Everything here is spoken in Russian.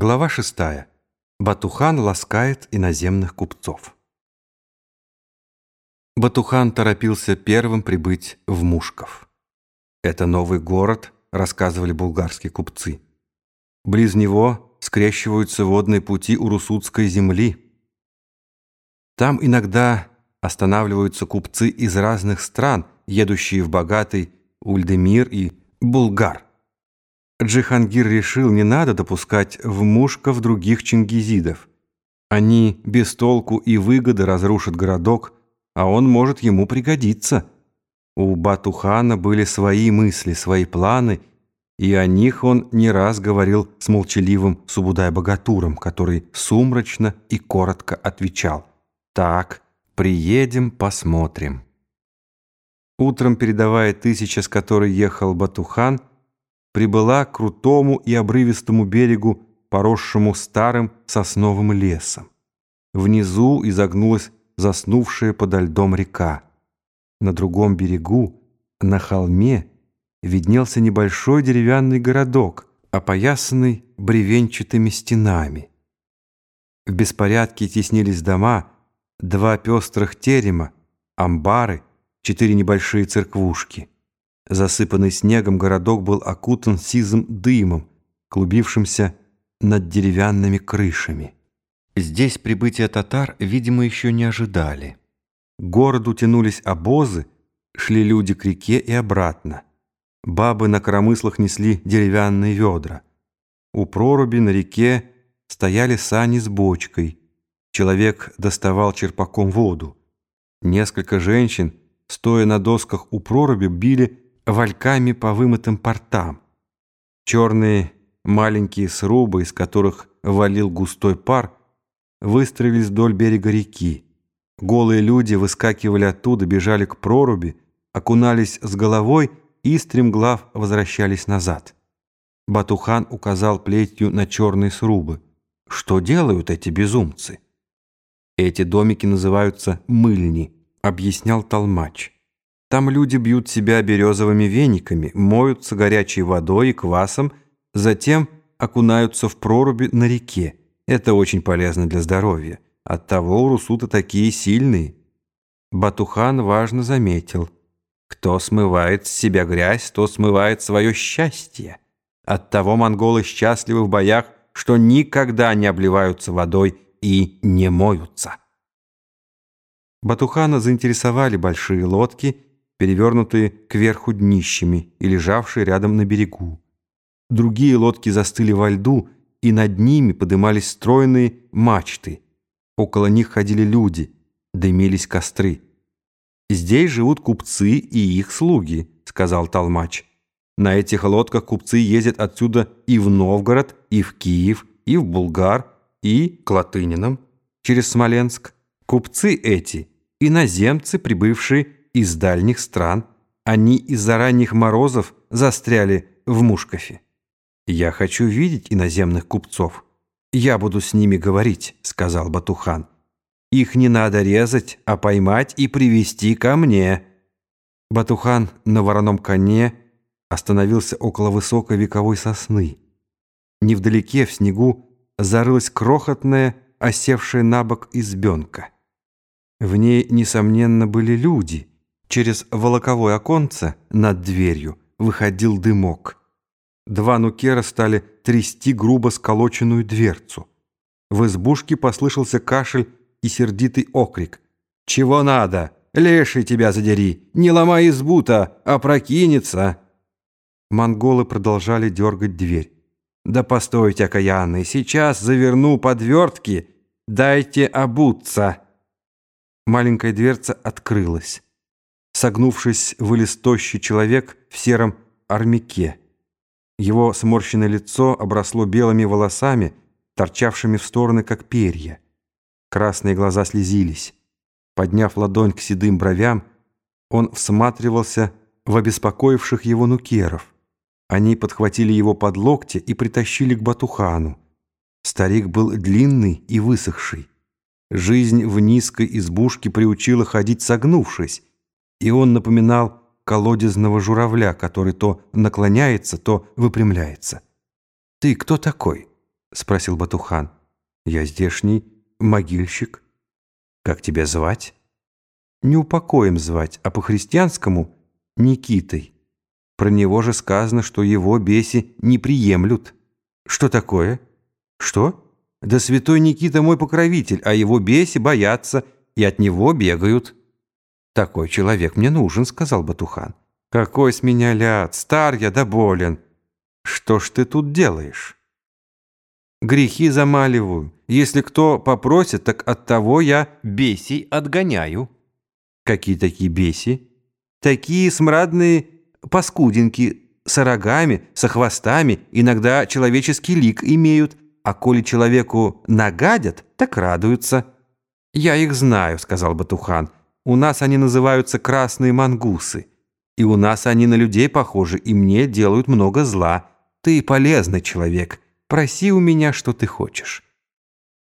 Глава шестая. Батухан ласкает иноземных купцов. Батухан торопился первым прибыть в Мушков. Это новый город, рассказывали булгарские купцы. Близ него скрещиваются водные пути Урусутской земли. Там иногда останавливаются купцы из разных стран, едущие в богатый Ульдемир и Булгар. Джихангир решил, не надо допускать в мушков других чингизидов. Они без толку и выгоды разрушат городок, а он может ему пригодиться. У Батухана были свои мысли, свои планы, и о них он не раз говорил с молчаливым Субудай-богатуром, который сумрачно и коротко отвечал «Так, приедем, посмотрим». Утром, передавая тысяча, с которой ехал Батухан, прибыла к крутому и обрывистому берегу, поросшему старым сосновым лесом. Внизу изогнулась заснувшая подо льдом река. На другом берегу, на холме, виднелся небольшой деревянный городок, опоясанный бревенчатыми стенами. В беспорядке теснились дома, два пестрых терема, амбары, четыре небольшие церквушки — Засыпанный снегом городок был окутан сизым дымом, клубившимся над деревянными крышами. Здесь прибытие татар, видимо, еще не ожидали. К городу тянулись обозы, шли люди к реке и обратно. Бабы на коромыслах несли деревянные ведра. У проруби на реке стояли сани с бочкой. Человек доставал черпаком воду. Несколько женщин, стоя на досках у проруби, били вальками по вымытым портам. Черные маленькие срубы, из которых валил густой пар, выстроились вдоль берега реки. Голые люди выскакивали оттуда, бежали к проруби, окунались с головой и, стремглав, возвращались назад. Батухан указал плетью на черные срубы. Что делают эти безумцы? Эти домики называются «мыльни», объяснял Толмач. Там люди бьют себя березовыми вениками, моются горячей водой и квасом, затем окунаются в проруби на реке. Это очень полезно для здоровья. Оттого у Русута такие сильные. Батухан важно заметил. Кто смывает с себя грязь, то смывает свое счастье. Оттого монголы счастливы в боях, что никогда не обливаются водой и не моются. Батухана заинтересовали большие лодки – перевернутые кверху днищами и лежавшие рядом на берегу. Другие лодки застыли во льду, и над ними подымались стройные мачты. Около них ходили люди, дымились костры. «Здесь живут купцы и их слуги», — сказал Толмач. «На этих лодках купцы ездят отсюда и в Новгород, и в Киев, и в Булгар, и к Латынинам через Смоленск. Купцы эти — иноземцы, прибывшие из дальних стран. Они из-за ранних морозов застряли в Мушкове. Я хочу видеть иноземных купцов. Я буду с ними говорить, сказал Батухан. Их не надо резать, а поймать и привести ко мне. Батухан на вороном коне остановился около высокой вековой сосны. Невдалеке в снегу зарылась крохотная, осевшая на бок избенка. В ней, несомненно, были люди — Через волоковое оконце над дверью выходил дымок. Два нукера стали трясти грубо сколоченную дверцу. В избушке послышался кашель и сердитый окрик. «Чего надо? Леший тебя задери! Не ломай избу-то, а прокинется!» Монголы продолжали дергать дверь. «Да постойте, окаянный, сейчас заверну подвертки, дайте обуться!» Маленькая дверца открылась. Согнувшись, вылез тощий человек в сером армяке. Его сморщенное лицо обросло белыми волосами, торчавшими в стороны, как перья. Красные глаза слезились. Подняв ладонь к седым бровям, он всматривался в обеспокоивших его нукеров. Они подхватили его под локти и притащили к Батухану. Старик был длинный и высохший. Жизнь в низкой избушке приучила ходить согнувшись, и он напоминал колодезного журавля, который то наклоняется, то выпрямляется. «Ты кто такой?» — спросил Батухан. «Я здешний могильщик. Как тебя звать?» «Не упокоем звать, а по-христианскому — Никитой. Про него же сказано, что его беси не приемлют. Что такое? Что? Да святой Никита мой покровитель, а его беси боятся и от него бегают». «Такой человек мне нужен», — сказал Батухан. «Какой с меня ляд! Стар я да болен! Что ж ты тут делаешь?» «Грехи замаливаю. Если кто попросит, так от того я бесей отгоняю». «Какие такие беси?» «Такие смрадные паскудинки с рогами, со хвостами, иногда человеческий лик имеют, а коли человеку нагадят, так радуются». «Я их знаю», — сказал Батухан. «У нас они называются красные мангусы». И у нас они на людей похожи, и мне делают много зла. Ты полезный человек. Проси у меня, что ты хочешь».